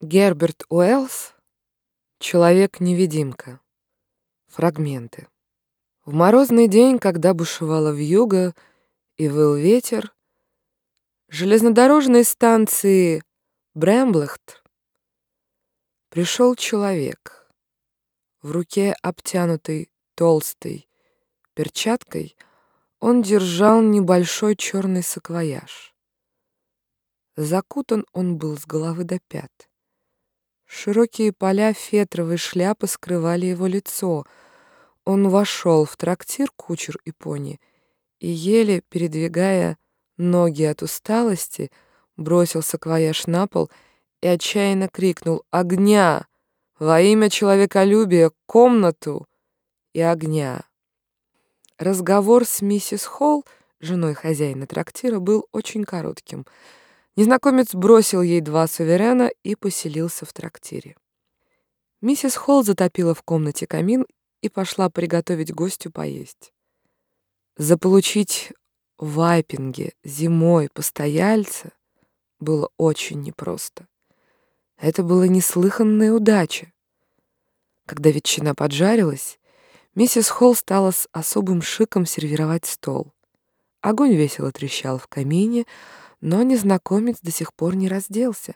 Герберт Уэллс «Человек-невидимка». Фрагменты. В морозный день, когда бушевала вьюга и выл ветер, железнодорожной станции Брэмблехт пришел человек. В руке, обтянутой толстой перчаткой, он держал небольшой черный саквояж. Закутан он был с головы до пят. Широкие поля фетровой шляпы скрывали его лицо. Он вошел в трактир кучер и пони и, еле передвигая ноги от усталости, бросил саквояж на пол и отчаянно крикнул «Огня! Во имя человеколюбия! Комнату!» и огня. Разговор с миссис Холл, женой хозяина трактира, был очень коротким — Незнакомец бросил ей два суверена и поселился в трактире. Миссис Холл затопила в комнате камин и пошла приготовить гостю поесть. Заполучить в Вайпинге зимой постояльца было очень непросто. Это была неслыханная удача. Когда ветчина поджарилась, миссис Холл стала с особым шиком сервировать стол. Огонь весело трещал в камине, но незнакомец до сих пор не разделся.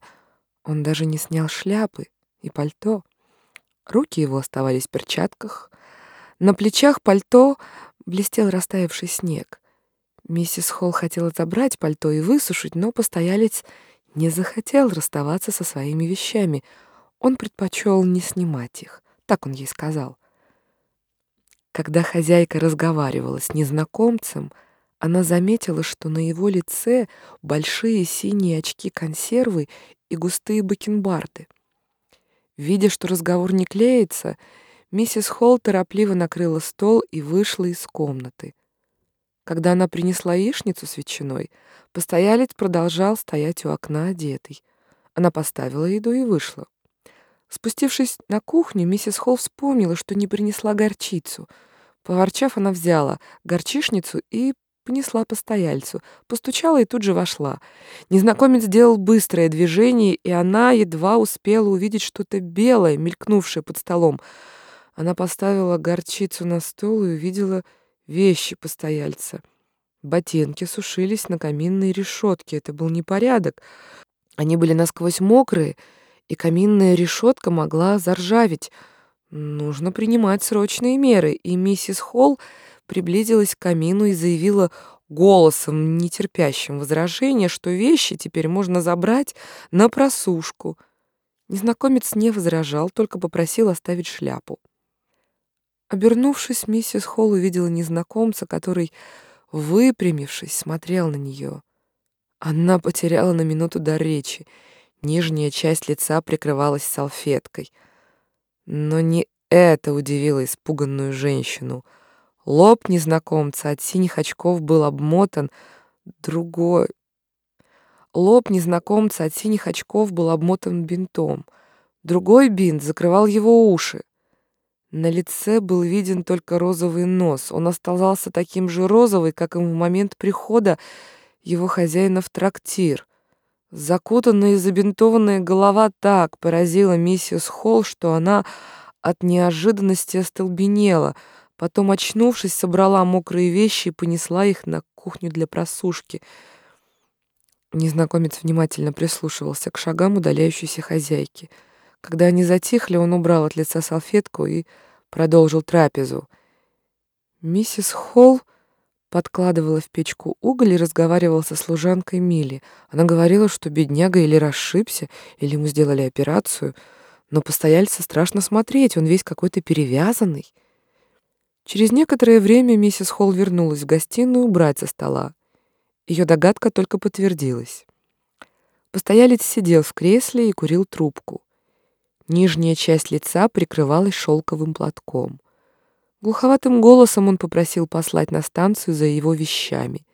Он даже не снял шляпы и пальто. Руки его оставались в перчатках. На плечах пальто блестел растаявший снег. Миссис Холл хотела забрать пальто и высушить, но постоялец не захотел расставаться со своими вещами. Он предпочел не снимать их, так он ей сказал. Когда хозяйка разговаривала с незнакомцем, она заметила, что на его лице большие синие очки консервы и густые бакенбарды. Видя, что разговор не клеится, миссис Холл торопливо накрыла стол и вышла из комнаты. Когда она принесла яичницу с ветчиной, постоялец продолжал стоять у окна одетый. Она поставила еду и вышла. Спустившись на кухню, миссис Холл вспомнила, что не принесла горчицу. Поворчав, она взяла горчишницу и понесла постояльцу, постучала и тут же вошла. Незнакомец сделал быстрое движение, и она едва успела увидеть что-то белое, мелькнувшее под столом. Она поставила горчицу на стол и увидела вещи постояльца. Ботинки сушились на каминной решетке. Это был непорядок. Они были насквозь мокрые, и каминная решетка могла заржаветь. Нужно принимать срочные меры, и миссис Холл приблизилась к камину и заявила голосом, нетерпящим возражения, что вещи теперь можно забрать на просушку. Незнакомец не возражал, только попросил оставить шляпу. Обернувшись, миссис Холл увидела незнакомца, который, выпрямившись, смотрел на нее. Она потеряла на минуту дар речи. Нижняя часть лица прикрывалась салфеткой. Но не это удивило испуганную женщину — Лоб незнакомца от синих очков был обмотан другой. Лоб незнакомца от синих очков был обмотан бинтом. Другой бинт закрывал его уши. На лице был виден только розовый нос. Он оставался таким же розовый, как и в момент прихода его хозяина в трактир. Закутанная и забинтованная голова так поразила миссис Холл, что она от неожиданности остолбенела — Потом, очнувшись, собрала мокрые вещи и понесла их на кухню для просушки. Незнакомец внимательно прислушивался к шагам удаляющейся хозяйки. Когда они затихли, он убрал от лица салфетку и продолжил трапезу. Миссис Холл подкладывала в печку уголь и разговаривала со служанкой Милли. Она говорила, что бедняга или расшибся, или ему сделали операцию, но постояльца страшно смотреть, он весь какой-то перевязанный. Через некоторое время миссис Холл вернулась в гостиную убрать со стола. Ее догадка только подтвердилась. Постоялец сидел в кресле и курил трубку. Нижняя часть лица прикрывалась шелковым платком. Глуховатым голосом он попросил послать на станцию за его вещами.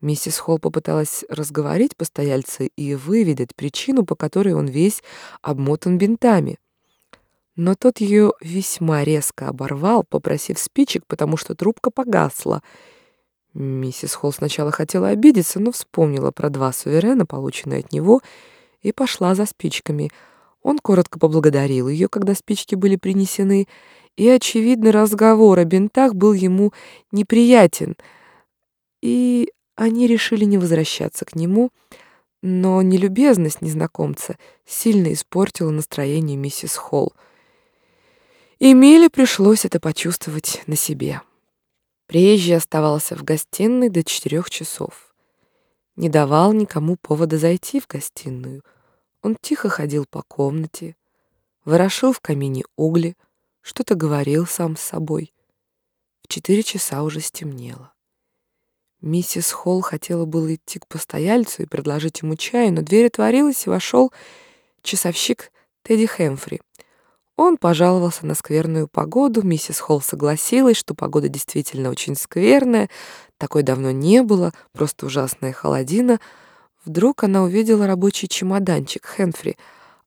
Миссис Холл попыталась разговорить постояльца и выведать причину, по которой он весь обмотан бинтами. Но тот ее весьма резко оборвал, попросив спичек, потому что трубка погасла. Миссис Холл сначала хотела обидеться, но вспомнила про два суверена, полученные от него, и пошла за спичками. Он коротко поблагодарил ее, когда спички были принесены, и, очевидно, разговор о бинтах был ему неприятен, и они решили не возвращаться к нему, но нелюбезность незнакомца сильно испортила настроение миссис Холл. И Миле пришлось это почувствовать на себе. Приезжий оставался в гостиной до четырех часов. Не давал никому повода зайти в гостиную. Он тихо ходил по комнате, ворошил в камине угли, что-то говорил сам с собой. В четыре часа уже стемнело. Миссис Холл хотела было идти к постояльцу и предложить ему чай, но дверь отворилась, и вошел часовщик Тедди Хэмфри. Он пожаловался на скверную погоду, миссис Холл согласилась, что погода действительно очень скверная, такой давно не было, просто ужасная холодина. Вдруг она увидела рабочий чемоданчик Хэмфри,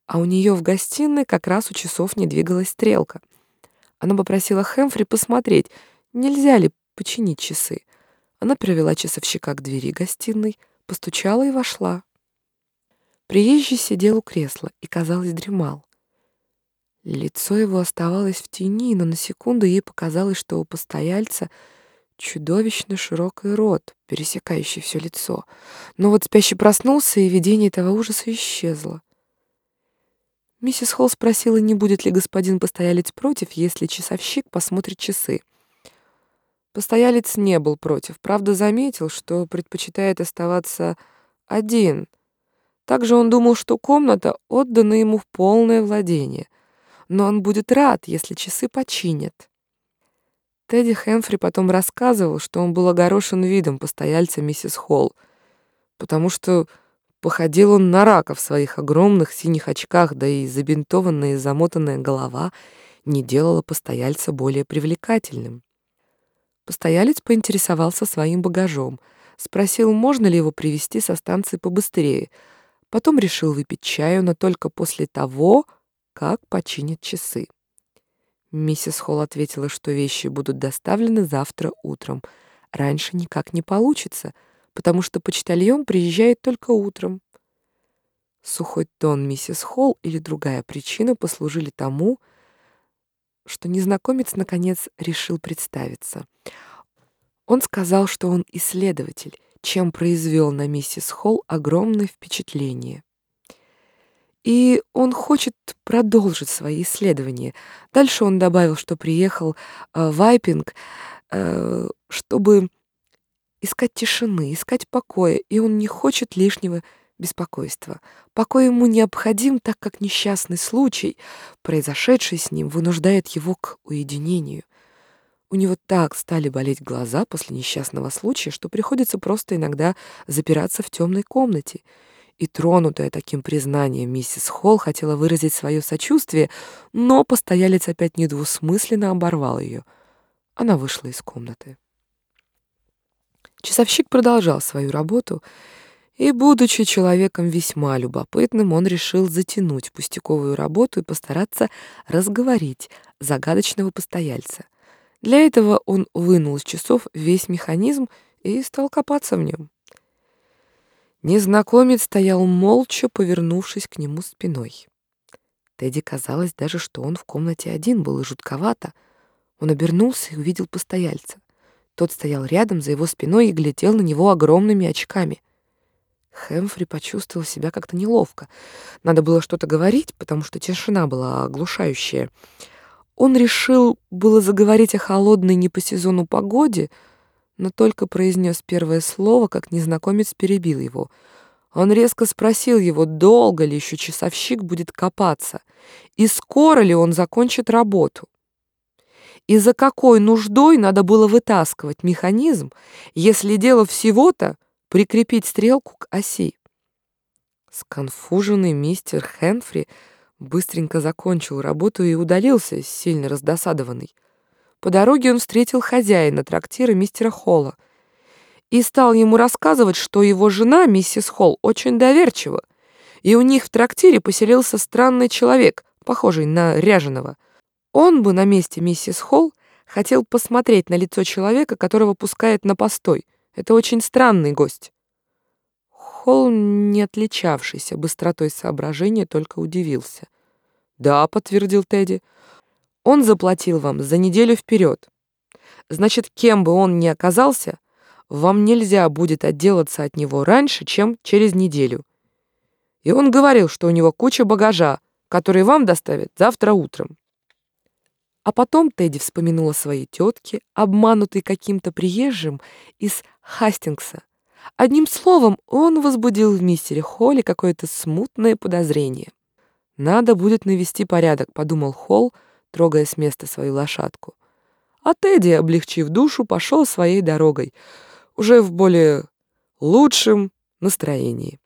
а у нее в гостиной как раз у часов не двигалась стрелка. Она попросила Хэмфри посмотреть, нельзя ли починить часы. Она привела часовщика к двери гостиной, постучала и вошла. Приезжий сидел у кресла и, казалось, дремал. Лицо его оставалось в тени, но на секунду ей показалось, что у постояльца чудовищно широкий рот, пересекающий все лицо. Но вот спящий проснулся, и видение этого ужаса исчезло. Миссис Холл спросила, не будет ли господин постоялец против, если часовщик посмотрит часы. Постоялец не был против, правда заметил, что предпочитает оставаться один. Также он думал, что комната отдана ему в полное владение, но он будет рад, если часы починят. Тедди Хэмфри потом рассказывал, что он был огорошен видом постояльца миссис Холл, потому что походил он на рака в своих огромных синих очках, да и забинтованная и замотанная голова не делала постояльца более привлекательным. Постоялец поинтересовался своим багажом, спросил, можно ли его привезти со станции побыстрее. Потом решил выпить чаю, но только после того, как починят часы. Миссис Холл ответила, что вещи будут доставлены завтра утром. Раньше никак не получится, потому что почтальон приезжает только утром. Сухой тон миссис Холл или другая причина послужили тому, что незнакомец наконец решил представиться. Он сказал, что он исследователь, чем произвел на миссис Холл огромное впечатление. И он хочет продолжить свои исследования. Дальше он добавил, что приехал э, в Айпинг, э, чтобы искать тишины, искать покоя, и он не хочет лишнего беспокойства. Покой ему необходим, так как несчастный случай, произошедший с ним, вынуждает его к уединению. У него так стали болеть глаза после несчастного случая, что приходится просто иногда запираться в темной комнате. И тронутая таким признанием миссис Холл хотела выразить свое сочувствие, но постоялец опять недвусмысленно оборвал ее. Она вышла из комнаты. Часовщик продолжал свою работу, и, будучи человеком весьма любопытным, он решил затянуть пустяковую работу и постараться разговорить загадочного постояльца. Для этого он вынул из часов весь механизм и стал копаться в нем. Незнакомец стоял молча, повернувшись к нему спиной. Тедди казалось даже, что он в комнате один был и жутковато. Он обернулся и увидел постояльца. Тот стоял рядом за его спиной и глядел на него огромными очками — Хэмфри почувствовал себя как-то неловко. Надо было что-то говорить, потому что тишина была оглушающая. Он решил было заговорить о холодной не по сезону погоде, но только произнес первое слово, как незнакомец перебил его. Он резко спросил его, долго ли еще часовщик будет копаться, и скоро ли он закончит работу. И за какой нуждой надо было вытаскивать механизм, если дело всего-то прикрепить стрелку к оси. Сконфуженный мистер Хенфри быстренько закончил работу и удалился, сильно раздосадованный. По дороге он встретил хозяина трактира мистера Холла и стал ему рассказывать, что его жена, миссис Холл, очень доверчива, и у них в трактире поселился странный человек, похожий на ряженого. Он бы на месте миссис Холл хотел посмотреть на лицо человека, которого пускает на постой, это очень странный гость. Холл, не отличавшийся быстротой соображения, только удивился. «Да», — подтвердил Тедди. «Он заплатил вам за неделю вперед. Значит, кем бы он ни оказался, вам нельзя будет отделаться от него раньше, чем через неделю. И он говорил, что у него куча багажа, который вам доставят завтра утром. А потом Тедди вспомянула своей тетке, обманутой каким-то приезжим из Хастингса. Одним словом, он возбудил в мистере Холле какое-то смутное подозрение. «Надо будет навести порядок», — подумал Холл, трогая с места свою лошадку. А Тедди, облегчив душу, пошел своей дорогой, уже в более лучшем настроении.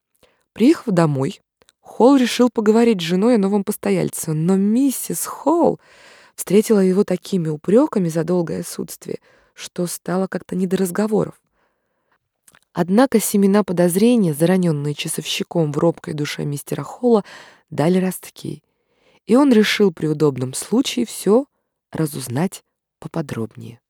Приехав домой, Холл решил поговорить с женой о новом постояльце, но миссис Холл встретила его такими упреками за долгое отсутствие, что стало как-то не до разговоров. Однако семена подозрения, зараненные часовщиком в робкой душе мистера Холла, дали ростки, и он решил при удобном случае все разузнать поподробнее.